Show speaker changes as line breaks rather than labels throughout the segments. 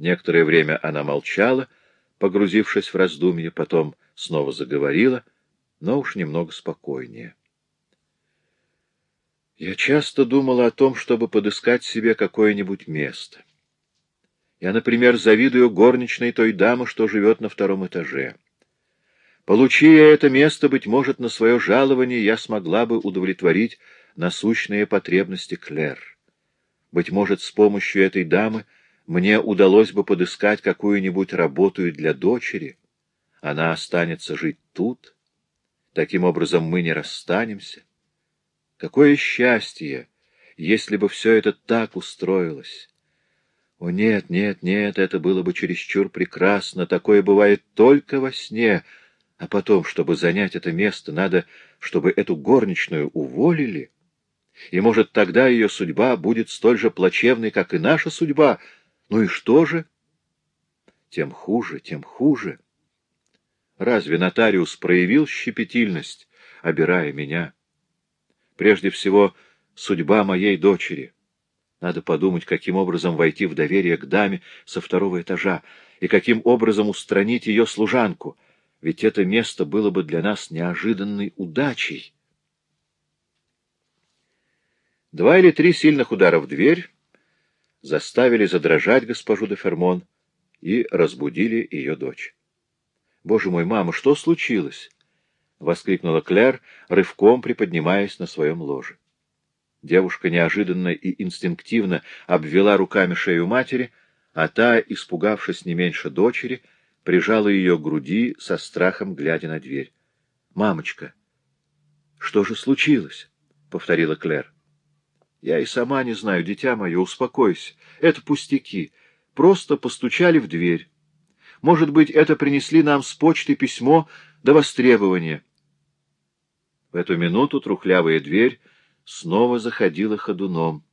Некоторое время она молчала, погрузившись в раздумье, потом снова заговорила, но уж немного спокойнее. Я часто думала о том, чтобы подыскать себе какое-нибудь место. Я, например, завидую горничной той дамы, что живет на втором этаже. Получи я это место, быть может, на свое жалование, я смогла бы удовлетворить насущные потребности Клэр. Быть может, с помощью этой дамы мне удалось бы подыскать какую-нибудь работу и для дочери. Она останется жить тут. Таким образом, мы не расстанемся. Какое счастье, если бы все это так устроилось! О, нет, нет, нет, это было бы чересчур прекрасно. Такое бывает только во сне. А потом, чтобы занять это место, надо, чтобы эту горничную уволили. И, может, тогда ее судьба будет столь же плачевной, как и наша судьба. Ну и что же? Тем хуже, тем хуже. Разве нотариус проявил щепетильность, обирая меня? Прежде всего, судьба моей дочери — надо подумать, каким образом войти в доверие к даме со второго этажа и каким образом устранить ее служанку, ведь это место было бы для нас неожиданной удачей. Два или три сильных удара в дверь заставили задрожать госпожу де Фермон и разбудили ее дочь. — Боже мой, мама, что случилось? — воскликнула Клэр, рывком приподнимаясь на своем ложе. Девушка неожиданно и инстинктивно обвела руками шею матери, а та, испугавшись не меньше дочери, прижала ее к груди со страхом, глядя на дверь. — Мамочка, что же случилось? — повторила Клэр. — Я и сама не знаю, дитя мое, успокойся. Это пустяки. Просто постучали в дверь. Может быть, это принесли нам с почты письмо до востребования. В эту минуту трухлявая дверь снова заходила ходуном.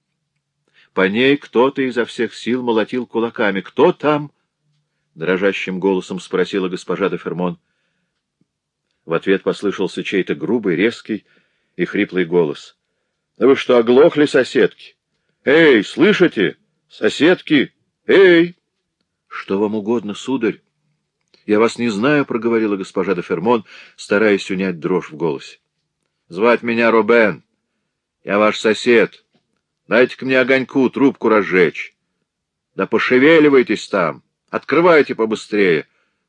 По ней кто-то изо всех сил молотил кулаками. «Кто там?» — дрожащим голосом спросила госпожа де Фермон. В ответ послышался чей-то грубый, резкий и хриплый голос. — Да вы что, оглохли, соседки? Эй, слышите? Соседки! Эй! — Что вам угодно, сударь? — Я вас не знаю, — проговорила госпожа де Фермон, стараясь унять дрожь в голосе. — Звать меня Робен. Я ваш сосед. Дайте-ка мне огоньку, трубку разжечь. Да пошевеливайтесь там. Открывайте побыстрее.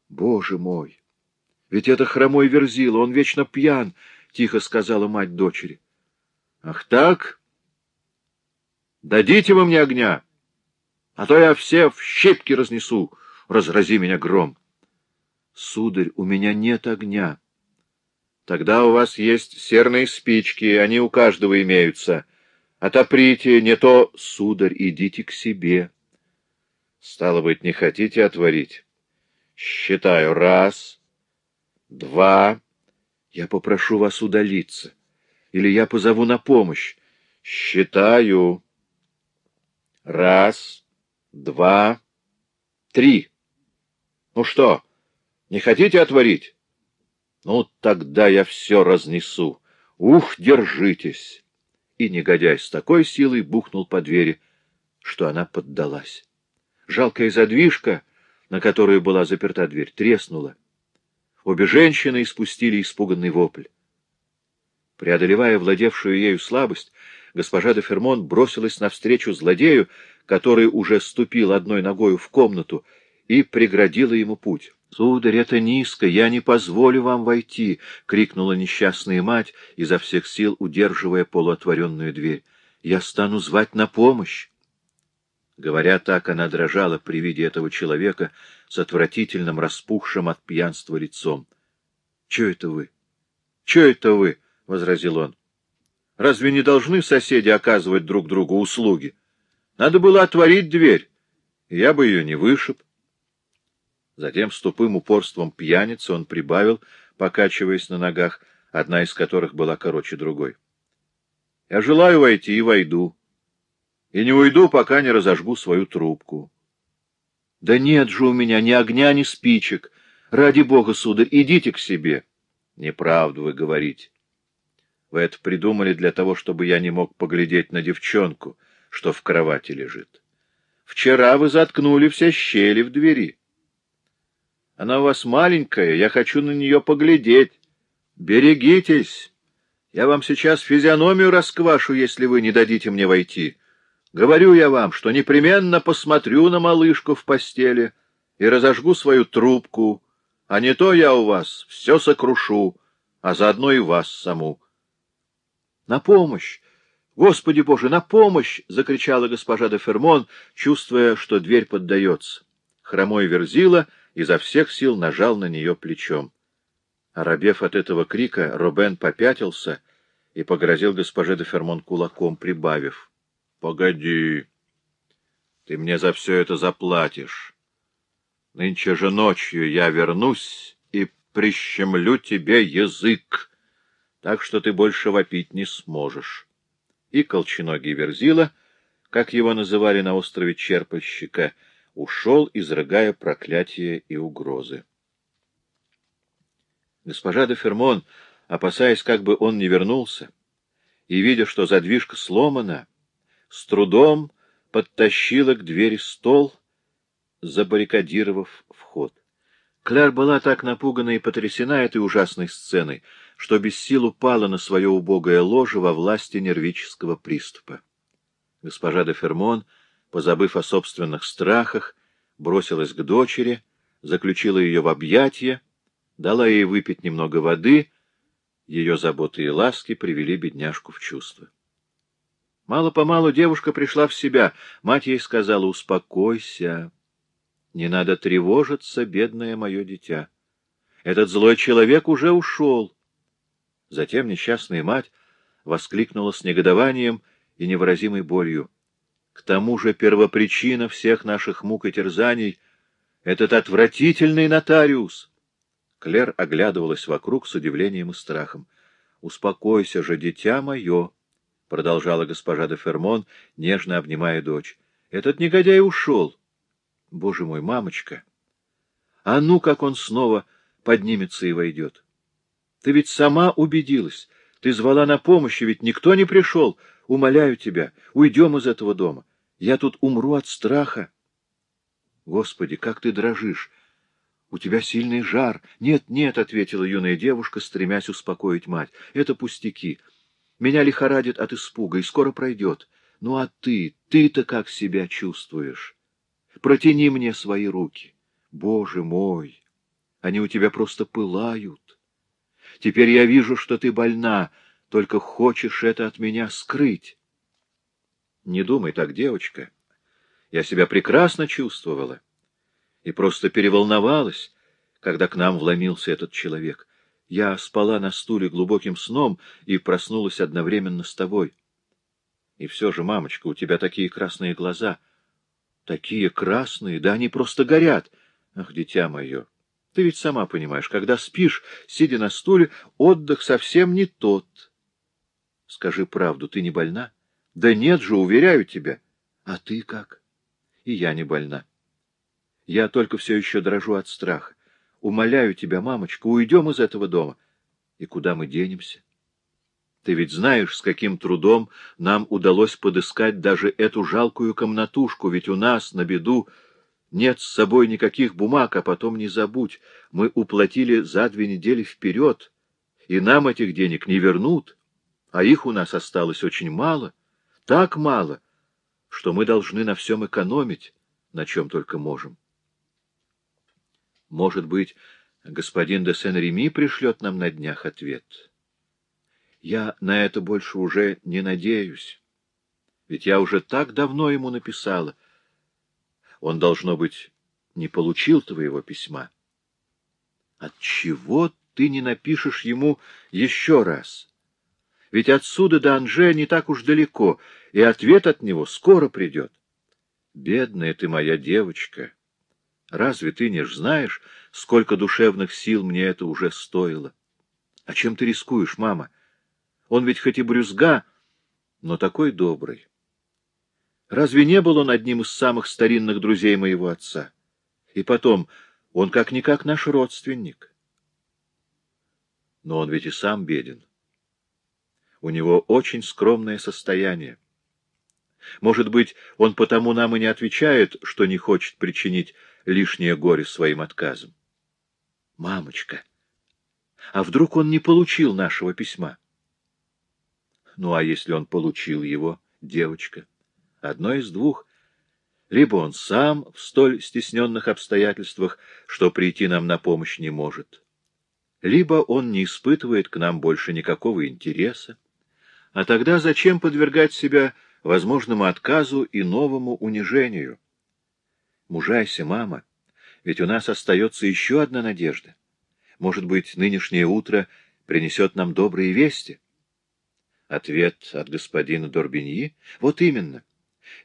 Боже мой! Ведь это хромой верзила, он вечно пьян, — тихо сказала мать дочери. Ах так? Дадите вы мне огня, а то я все в щепки разнесу, разрази меня гром. Сударь, у меня нет огня. Тогда у вас есть серные спички, они у каждого имеются. Отоприте, не то, сударь, идите к себе. Стало быть, не хотите отворить? Считаю. Раз, два. Я попрошу вас удалиться. Или я позову на помощь. Считаю. Раз, два, три. Ну что, не хотите отворить? Ну, тогда я все разнесу. Ух, держитесь! И негодяй с такой силой бухнул по двери, что она поддалась. Жалкая задвижка, на которую была заперта дверь, треснула. Обе женщины испустили испуганный вопль. Преодолевая владевшую ею слабость, госпожа де Фермон бросилась навстречу злодею, который уже ступил одной ногою в комнату, и преградила ему путь. — Сударь, это низко, я не позволю вам войти! — крикнула несчастная мать, изо всех сил удерживая полуотворенную дверь. — Я стану звать на помощь! Говоря так, она дрожала при виде этого человека с отвратительным распухшим от пьянства лицом. — Че это вы? Че это вы? — возразил он. — Разве не должны соседи оказывать друг другу услуги? Надо было отворить дверь, я бы ее не вышиб. Затем с тупым упорством пьяницы он прибавил, покачиваясь на ногах, одна из которых была короче другой. — Я желаю войти и войду. И не уйду, пока не разожгу свою трубку. — Да нет же у меня ни огня, ни спичек. Ради бога, сударь, идите к себе. — Неправду вы говорите. Вы это придумали для того, чтобы я не мог поглядеть на девчонку, что в кровати лежит. Вчера вы заткнули все щели в двери. Она у вас маленькая, я хочу на нее поглядеть. Берегитесь. Я вам сейчас физиономию расквашу, если вы не дадите мне войти. Говорю я вам, что непременно посмотрю на малышку в постели и разожгу свою трубку, а не то я у вас все сокрушу, а заодно и вас саму. — На помощь! Господи Боже, на помощь! — закричала госпожа де Фермон, чувствуя, что дверь поддается. Хромой верзила изо всех сил нажал на нее плечом. Оробев от этого крика, Робен попятился и погрозил госпоже де Фермон кулаком, прибавив. — Погоди, ты мне за все это заплатишь. Нынче же ночью я вернусь и прищемлю тебе язык, так что ты больше вопить не сможешь. И колченогий Верзила, как его называли на острове Черпальщика, ушел, изрыгая проклятия и угрозы. Госпожа де Фермон, опасаясь, как бы он не вернулся, и, видя, что задвижка сломана, с трудом подтащила к двери стол, забаррикадировав вход. Кляр была так напугана и потрясена этой ужасной сценой, что без сил упала на свое убогое ложе во власти нервического приступа. Госпожа де Фермон, позабыв о собственных страхах, бросилась к дочери, заключила ее в объятия, дала ей выпить немного воды, ее заботы и ласки привели бедняжку в чувство. Мало-помалу девушка пришла в себя. Мать ей сказала, успокойся. Не надо тревожиться, бедное мое дитя. Этот злой человек уже ушел. Затем несчастная мать воскликнула с негодованием и невыразимой болью. К тому же первопричина всех наших мук и терзаний — этот отвратительный нотариус. Клер оглядывалась вокруг с удивлением и страхом. — Успокойся же, дитя мое, — продолжала госпожа де Фермон, нежно обнимая дочь. — Этот негодяй ушел. Боже мой, мамочка! А ну, как он снова поднимется и войдет! Ты ведь сама убедилась. Ты звала на помощь, ведь никто не пришел. Умоляю тебя, уйдем из этого дома. Я тут умру от страха. Господи, как ты дрожишь! У тебя сильный жар. Нет, нет, — ответила юная девушка, стремясь успокоить мать. Это пустяки. Меня лихорадит от испуга, и скоро пройдет. Ну а ты, ты-то как себя чувствуешь? Протяни мне свои руки. Боже мой, они у тебя просто пылают. Теперь я вижу, что ты больна, только хочешь это от меня скрыть. Не думай так, девочка. Я себя прекрасно чувствовала и просто переволновалась, когда к нам вломился этот человек. Я спала на стуле глубоким сном и проснулась одновременно с тобой. И все же, мамочка, у тебя такие красные глаза. Такие красные, да они просто горят. Ах, дитя мое, ты ведь сама понимаешь, когда спишь, сидя на стуле, отдых совсем не тот. Скажи правду, ты не больна? Да нет же, уверяю тебя. А ты как? И я не больна. Я только все еще дрожу от страха. Умоляю тебя, мамочка, уйдем из этого дома. И куда мы денемся? Ты ведь знаешь, с каким трудом нам удалось подыскать даже эту жалкую комнатушку, ведь у нас, на беду, нет с собой никаких бумаг, а потом не забудь, мы уплатили за две недели вперед, и нам этих денег не вернут, а их у нас осталось очень мало, так мало, что мы должны на всем экономить, на чем только можем. Может быть, господин де Сен-Реми пришлет нам на днях ответ. Я на это больше уже не надеюсь. Ведь я уже так давно ему написала. Он, должно быть, не получил твоего письма. Отчего ты не напишешь ему еще раз? Ведь отсюда до Анже не так уж далеко, и ответ от него скоро придет. Бедная ты моя девочка! — Разве ты не знаешь, сколько душевных сил мне это уже стоило? А чем ты рискуешь, мама? Он ведь хоть и брюзга, но такой добрый. Разве не был он одним из самых старинных друзей моего отца? И потом, он как-никак наш родственник. Но он ведь и сам беден. У него очень скромное состояние. Может быть, он потому нам и не отвечает, что не хочет причинить лишнее горе своим отказом. Мамочка, а вдруг он не получил нашего письма? Ну, а если он получил его, девочка? Одно из двух. Либо он сам в столь стесненных обстоятельствах, что прийти нам на помощь не может, либо он не испытывает к нам больше никакого интереса. А тогда зачем подвергать себя возможному отказу и новому унижению? Мужайся, мама, ведь у нас остается еще одна надежда. Может быть, нынешнее утро принесет нам добрые вести? Ответ от господина Дорбиньи? Вот именно.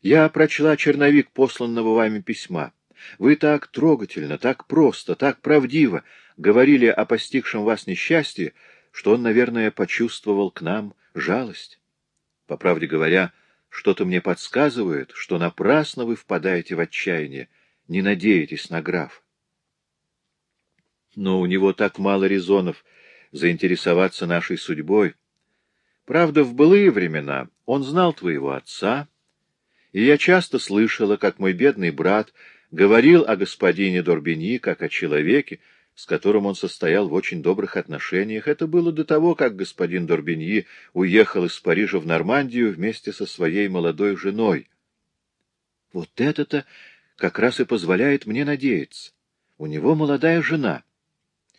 Я прочла черновик посланного вами письма. Вы так трогательно, так просто, так правдиво говорили о постигшем вас несчастье, что он, наверное, почувствовал к нам жалость. По правде говоря, что-то мне подсказывает, что напрасно вы впадаете в отчаяние, не надеетесь на граф. Но у него так мало резонов заинтересоваться нашей судьбой. Правда, в былые времена он знал твоего отца, и я часто слышала, как мой бедный брат говорил о господине Дорбини как о человеке, с которым он состоял в очень добрых отношениях. Это было до того, как господин Дорбиньи уехал из Парижа в Нормандию вместе со своей молодой женой. Вот это-то как раз и позволяет мне надеяться. У него молодая жена.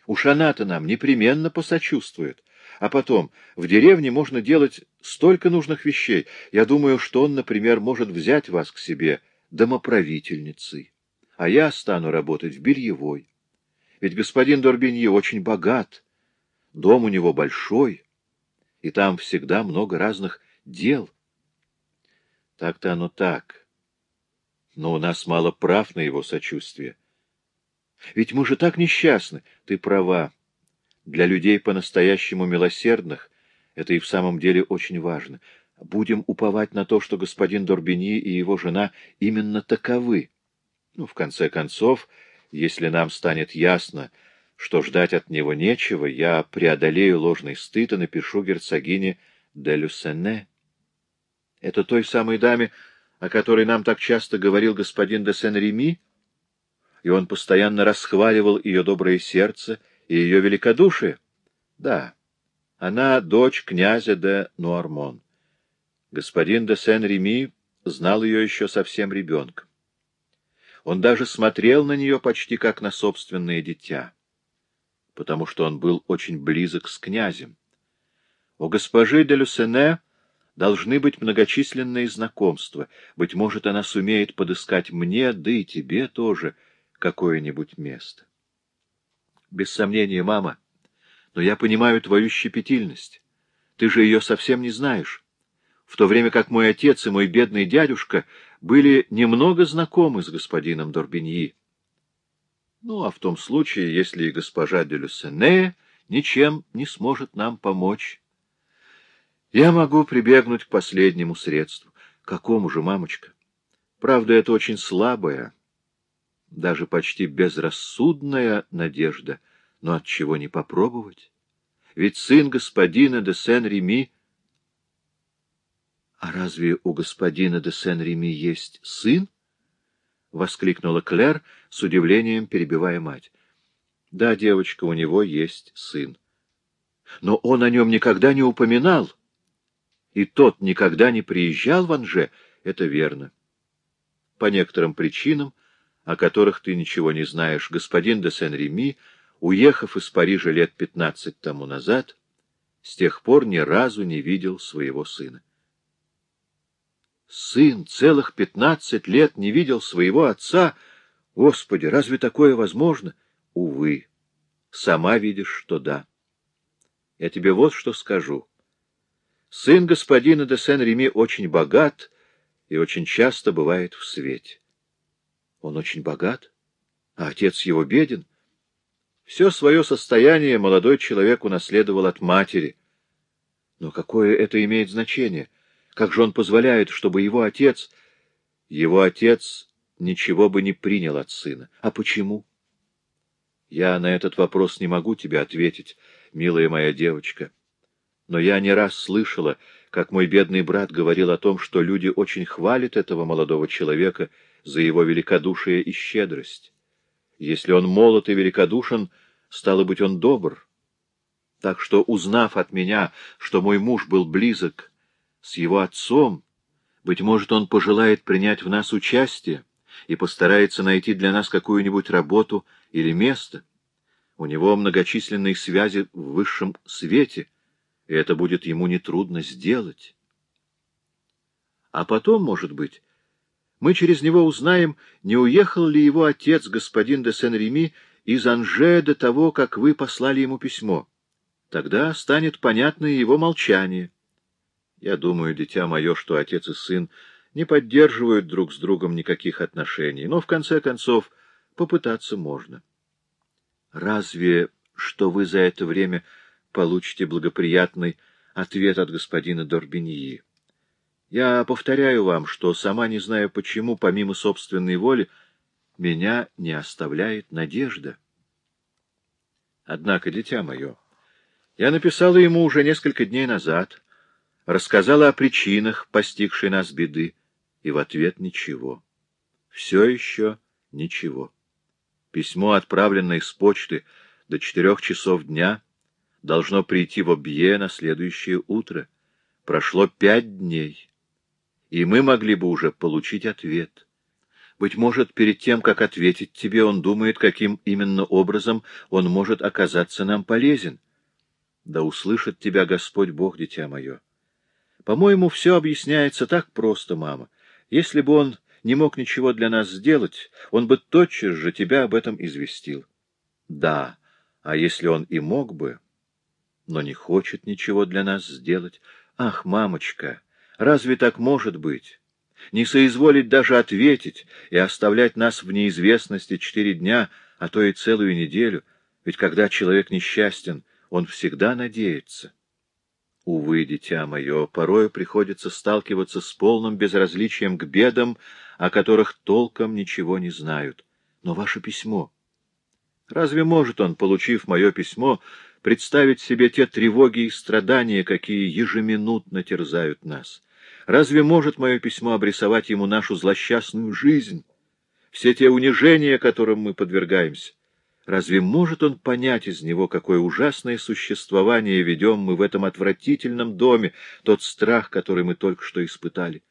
Уж она-то нам непременно посочувствует. А потом, в деревне можно делать столько нужных вещей. Я думаю, что он, например, может взять вас к себе домоправительницей, а я стану работать в бельевой. Ведь господин Дорбинье очень богат, дом у него большой, и там всегда много разных дел. Так-то оно так. Но у нас мало прав на его сочувствие. Ведь мы же так несчастны. Ты права. Для людей по-настоящему милосердных это и в самом деле очень важно. Будем уповать на то, что господин Дорбини и его жена именно таковы. Ну, в конце концов, если нам станет ясно, что ждать от него нечего, я преодолею ложный стыд и напишу герцогине де Люсене. Это той самой даме, о которой нам так часто говорил господин де Сен-Реми, и он постоянно расхваливал ее доброе сердце и ее великодушие? Да, она дочь князя де Нуармон. Господин де Сен-Реми знал ее еще совсем ребенком. Он даже смотрел на нее почти как на собственное дитя, потому что он был очень близок с князем. У госпожи де Люсене должны быть многочисленные знакомства. Быть может, она сумеет подыскать мне, да и тебе тоже, какое-нибудь место. Без сомнения, мама, но я понимаю твою щепетильность. Ты же ее совсем не знаешь. В то время как мой отец и мой бедный дядюшка были немного знакомы с господином Дорбиньи. Ну, а в том случае, если и госпожа де Люсене ничем не сможет нам помочь, я могу прибегнуть к последнему средству. Какому же, мамочка? Правда, это очень слабая, даже почти безрассудная надежда, но от чего не попробовать? Ведь сын господина де Сен-Реми — А разве у господина де Сен-Реми есть сын? — воскликнула Клэр, с удивлением перебивая мать. — Да, девочка, у него есть сын. Но он о нем никогда не упоминал. И тот никогда не приезжал в Анже, это верно. По некоторым причинам, о которых ты ничего не знаешь, господин де Сен-Реми, уехав из Парижа лет пятнадцать тому назад, с тех пор ни разу не видел своего сына. Сын целых пятнадцать лет не видел своего отца. Господи, разве такое возможно? Увы, сама видишь, что да. Я тебе вот что скажу. Сын господина де Сен-Реми очень богат и очень часто бывает в свете. Он очень богат, а отец его беден. Все свое состояние молодой человек унаследовал от матери. Но какое это имеет значение? Как же он позволяет, чтобы его отец... Его отец ничего бы не принял от сына. А почему? Я на этот вопрос не могу тебе ответить, милая моя девочка. Но я не раз слышала, как мой бедный брат говорил о том, что люди очень хвалят этого молодого человека за его великодушие и щедрость. Если он молод и великодушен, стало быть, он добр. Так что, узнав от меня, что мой муж был близок с его отцом, быть может, он пожелает принять в нас участие и постарается найти для нас какую-нибудь работу или место. У него многочисленные связи в высшем свете, и это будет ему нетрудно сделать. А потом, может быть, мы через него узнаем, не уехал ли его отец, господин де Сен-Реми, из Анже до того, как вы послали ему письмо. Тогда станет понятно и его молчание. Я думаю, дитя мое, что отец и сын не поддерживают друг с другом никаких отношений, но, в конце концов, попытаться можно. Разве что вы за это время получите благоприятный ответ от господина Дорбиньи? Я повторяю вам, что, сама не знаю почему, помимо собственной воли, меня не оставляет надежда. Однако, дитя мое, я написала ему уже несколько дней назад, рассказала о причинах постигшей нас беды, и в ответ ничего. Все еще ничего. Письмо, отправленное с почты до четырех часов дня, должно прийти в Обье на следующее утро. Прошло пять дней, и мы могли бы уже получить ответ. Быть может, перед тем, как ответить тебе, он думает, каким именно образом он может оказаться нам полезен. Да услышит тебя Господь Бог, дитя мое. По-моему, все объясняется так просто, мама. Если бы он не мог ничего для нас сделать, он бы тотчас же тебя об этом известил. Да, а если он и мог бы, но не хочет ничего для нас сделать? Ах, мамочка, разве так может быть? Не соизволить даже ответить и оставлять нас в неизвестности четыре дня, а то и целую неделю, ведь когда человек несчастен, он всегда надеется. Увы, дитя мое, порою приходится сталкиваться с полным безразличием к бедам, о которых толком ничего не знают. Но ваше письмо... Разве может он, получив мое письмо, представить себе те тревоги и страдания, какие ежеминутно терзают нас? Разве может мое письмо обрисовать ему нашу злосчастную жизнь, все те унижения, которым мы подвергаемся? Разве может он понять из него, какое ужасное существование ведем мы в этом отвратительном доме, тот страх, который мы только что испытали?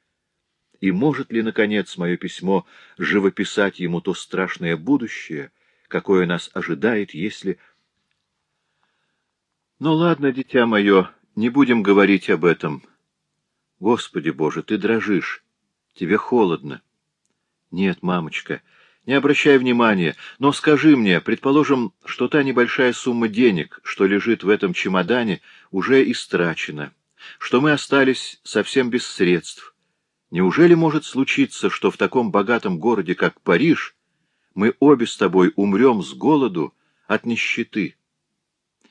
И может ли, наконец, мое письмо живописать ему то страшное будущее, какое нас ожидает, если... Ну ладно, дитя мое, не будем говорить об этом. Господи Боже, ты дрожишь, тебе холодно. Нет, мамочка, — не обращай внимания, но скажи мне, предположим, что та небольшая сумма денег, что лежит в этом чемодане, уже истрачена, что мы остались совсем без средств. Неужели может случиться, что в таком богатом городе, как Париж, мы обе с тобой умрем с голоду от нищеты?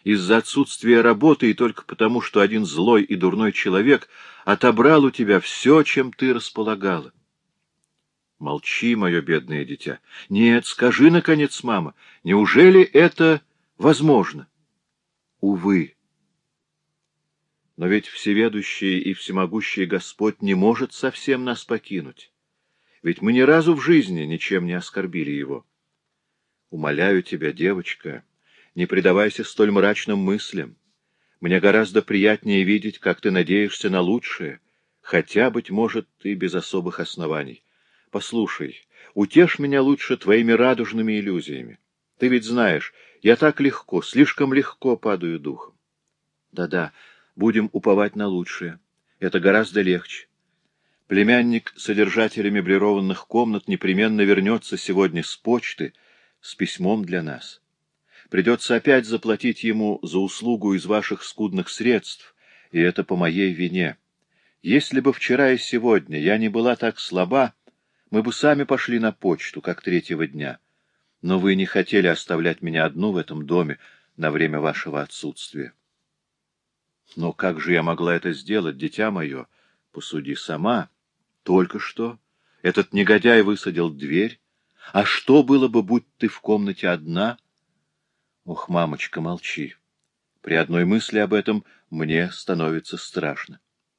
Из-за отсутствия работы и только потому, что один злой и дурной человек отобрал у тебя все, чем ты располагала. Молчи, мое бедное дитя. Нет, скажи, наконец, мама, неужели это возможно? Увы. Но ведь всеведущий и всемогущий Господь не может совсем нас покинуть. Ведь мы ни разу в жизни ничем не оскорбили Его. Умоляю тебя, девочка, не предавайся столь мрачным мыслям. Мне гораздо приятнее видеть, как ты надеешься на лучшее, хотя, быть может, ты без особых оснований. Послушай, утешь меня лучше твоими радужными иллюзиями. Ты ведь знаешь, я так легко, слишком легко падаю духом. Да-да, будем уповать на лучшее. Это гораздо легче. Племянник содержателя меблированных комнат непременно вернется сегодня с почты с письмом для нас. Придется опять заплатить ему за услугу из ваших скудных средств, и это по моей вине. Если бы вчера и сегодня я не была так слаба, мы бы сами пошли на почту, как третьего дня. Но вы не хотели оставлять меня одну в этом доме на время вашего отсутствия. Но как же я могла это сделать, дитя мое? Посуди сама. Только что этот негодяй высадил дверь. А что было бы, будь ты в комнате одна? Ох, мамочка, молчи. При одной мысли об этом мне становится страшно.